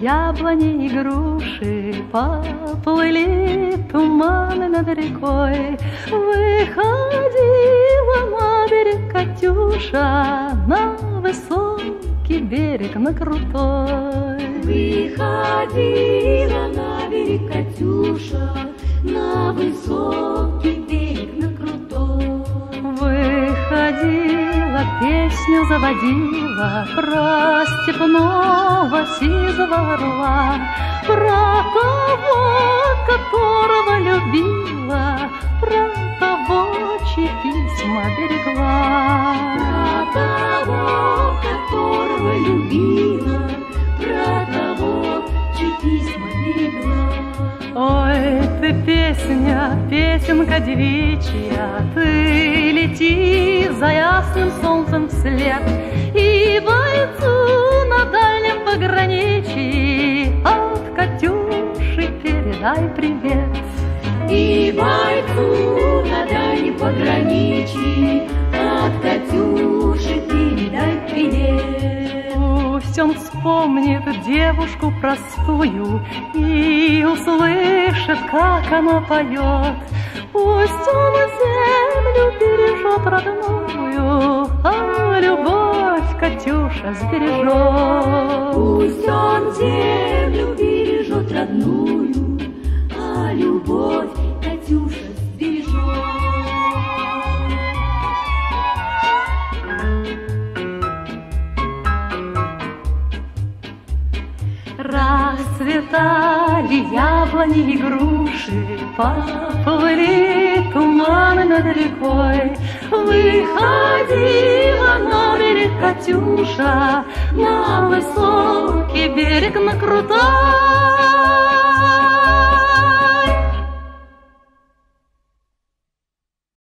яблони и груши, Поплыли туманы над рекой. Выходила на берег Катюша, На высокий берег, на крутой. Выходила на берег Катюша, На высокий песню заводила Про степного сизого орла, Про того, которого любила, Про того, чьи письма берегла. Про того, которого любила, Про того, чьи письма берегла. Ой, ты песня, песенка девичья, Ты лети за ясным солнцем вслед, И бойцу на дальнем пограничье От Катюши передай привет. И бойцу на дальнем пограничье От Катюши передай привет. Пусть он вспомнит девушку простую И услышит, как она поет. Пусть он землю родную, А любовь Катюша сбережет. Пусть он землю бережет родную, А любовь Катюша сбережет. Расцветали яблони и груши, Поплыли туманы над рекой. Выходила на берег Катюша, На высокий берег, на крутой.